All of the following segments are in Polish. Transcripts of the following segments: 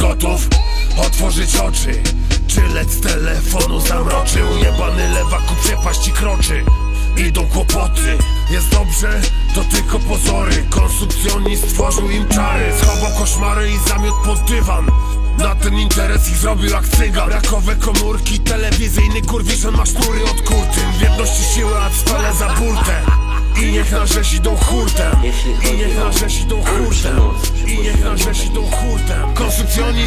Gotów otworzyć oczy? Czy lec telefonu zamroczył Jebany lewaku przepaści kroczy. Idą kłopoty. Jest dobrze, to tylko pozory. Konsumpcjonizm stworzył im czary. Schował koszmary i zamiot pod dywan. Na ten interes ich zrobił jak cygan. Brakowe komórki, telewizyjny kurwiszon ma sznury od kurtyn W jedności siły, a za burtę I niech na rzeź idą hurtem. I niech na o rzeź idą hurtem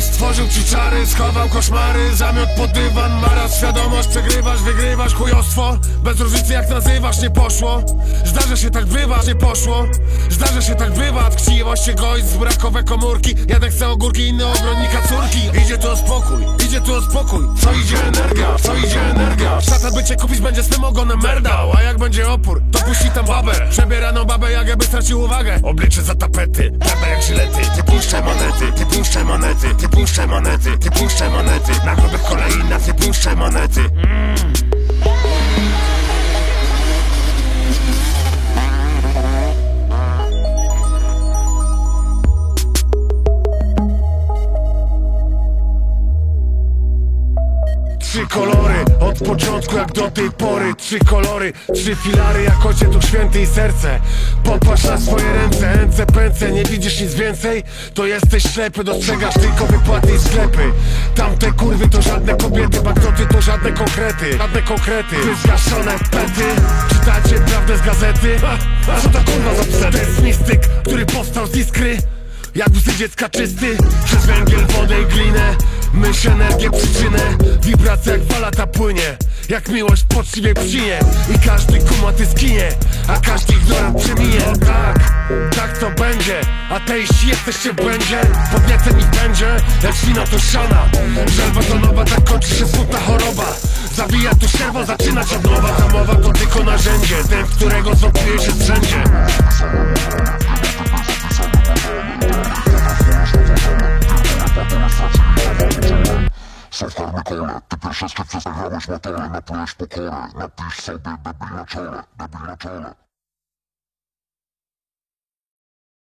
Stworzył ci czary Schował koszmary, zamiot pod dywan Maraz świadomość, przegrywasz, wygrywasz Chujostwo, bez różnicy jak nazywasz Nie poszło, zdarza się tak bywa Nie poszło, zdarza się tak bywa Tkliwość, egoizm, brakowe komórki. Jeden chce ogórki, inny obronika córki. Idzie tu o spokój, idzie tu o spokój. Co idzie energia, co idzie energia? Szata by cię kupić będzie swym ogonem merdał. A jak będzie opór, to puści tam babę. Przebieraną babę jak jakby stracił uwagę. Oblicze za tapety, prawda jak żylety Ty puszczaj monety, ty puszczaj monety Ty puszczaj monety, ty puszczaj monety. Na grobach kolejna, ty puszczaj monety Trzy kolory, od początku jak do tej pory. Trzy kolory, trzy filary jak ojciec Duch Święty i serce. Popatrz na swoje ręce, ręce pęce. Nie widzisz nic więcej? To jesteś ślepy, dostrzegasz tylko wypłaty i sklepy. Tamte kurwy to żadne kobiety, banknoty to żadne konkrety. Żadne konkrety, zgaszone pety Czytacie prawdę z gazety? A co to kurwa za psety? To jest mistyk, który powstał z iskry jak łzy dziecka czysty Przez węgiel, wodę i glinę Myśl, energię, przyczynę Wibracja jak fala ta płynie Jak miłość poczciwie przynie I każdy kumaty skinie A każdy ignorant przeminie. Tak, tak to będzie Ateiści jesteście w błędzie Podnieceń ich będzie Lecz wino to szana Żelwa to nowa, tak kończy się smutna choroba. Zabija tu sierwo, zaczynać od nowa. Ta mowa to tylko narzędzie Ten, którego zwątpiuje się strzędzie zafarmykole Typie wszystkich przez zagrałeś motole Napijesz pokole, napisz sobie debil na czole Debil na czole